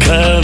come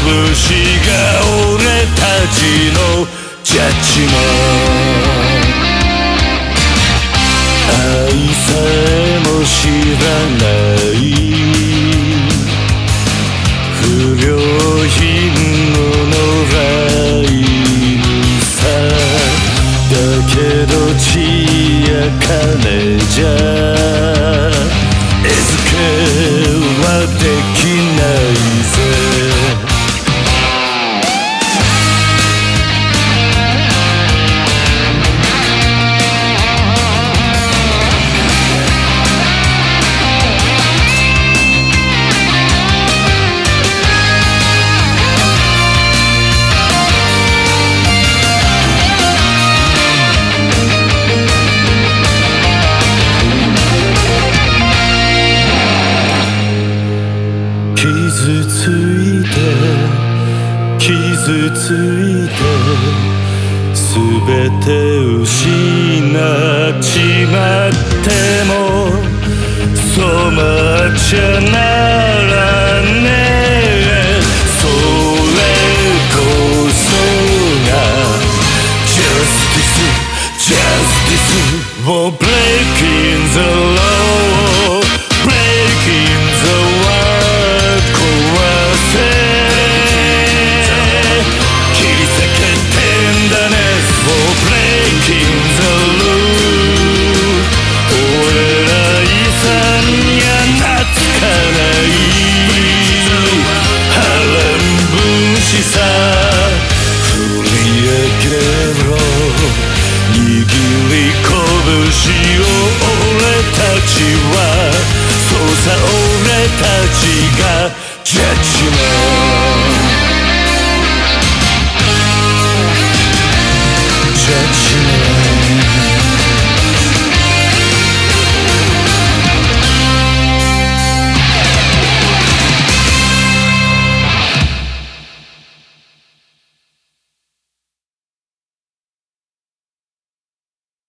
拳が俺たちのジャッジも。愛さえも知らない。不良品の野良犬さ。だけど血や金じゃ。傷ついて全て失っちまっても染まっちゃない。さ振り上げろ。握り拳を俺たちはそうさ俺たちがジャッジ。